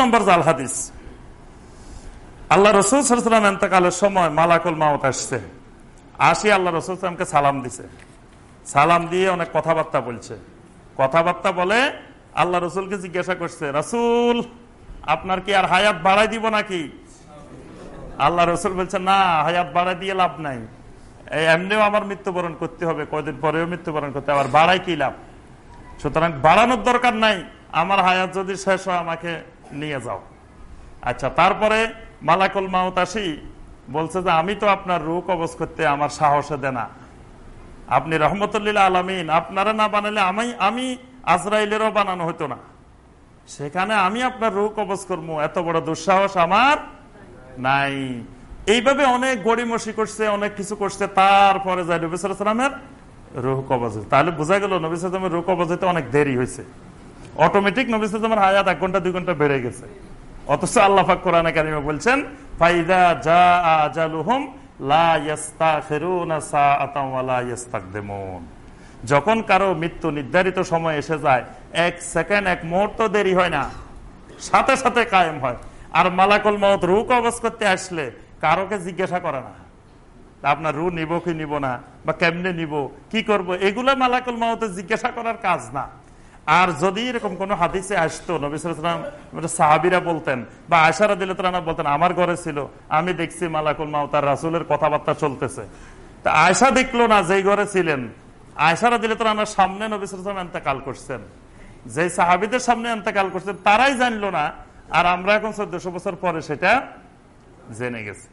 নম্বর জাল হাদিস। আল্লাহ সময় মালাকুল মাউত আসছে। আসি আল্লাহ সালাম দিছে। সালাম দিয়ে অনেক কথাবার্তা বলছে। কথাবার্তা বলে আল্লাহ রসুলকে জিজ্ঞাসা করছে, রসুল, আপনার কি আর হায়াত বাড়াই দিব নাকি? আল্লাহ রসুল বলছে, না, হায়াত বাড়াই দিয়ে লাভ নাই। এমনিও আমার মৃত্যুবরণ করতে হবে, কয়দিন পরেও মৃত্যুবরণ করতে আবার বাড়াই কি লাভ? সুতরাং বাড়ানোর দরকার নাই, আমার হায়াত যদি শেষ হয় আমাকে নিয়ে যাও। আচ্ছা তারপরে মালাকুল মাউত আসি, বলছে যে আমি তো আপনার রূপ কবজ করতে আমার সাহসে দেনা। আপনি রহমতুল্লিল্লা আলমিন, আপনারা না বানালে আমি আমি আজরাইলেরও বানানো হতো না। সেখানে আমি আপনার রূপ কবজ করব এত বড় দুঃসাহস আমার নাই। এইভাবে অনেক গড়িমসি করছে, অনেক কিছু করছে, তারপরে যায় নবী সালামের রুহ কবজ তাহলে বোঝা গেল নবী সালামের রুহ কবজ হইতে অনেক দেরি হয়েছে অটোমেটিক নবী সালামের হায়াত এক ঘণ্টা, দুই ঘণ্টা বেড়ে গেছে। অথচ আল্লাহাক কোরআন কারিমে বলছেন, ফাইদা যা আজালুহুম যখন কারও মৃত্যু নির্ধারিত সময় এসে যায়, এক সেকেন্ড, এক মুহূর্ত দেরি হয় না। সাথে সাথে কায়েম হয়। আর মালাকুল মত রু কবজ করতে আসলে কারোকে জিজ্ঞাসা করে না। আপনার রু নিব কি নিব না, বা কেমনে নিব, কি করব, এগুলো মালাকুল মাহতে জিজ্ঞাসা করার কাজ না। আর যদি এরকম কোন হাদিসে আসতো নবিসাম সাহাবিরা বলতেন, বা আয়সারা দিলে বলতেন, আমার ঘরে ছিল, আমি দেখছি মালাকুল মাহ তার রাসুলের কথাবার্তা চলতেছে। তা আয়সা দেখল না যেই ঘরে ছিলেন। আয়সারা দিলে তারা সামনে নবিসাম এন্তেকাল করছেন। যে সাহাবিদের সামনে এন্তেকাল করছেন, তারাই জানলো না, আর আমরা এখন চোদ্দশো বছর পরে সেটা Zé Negasi.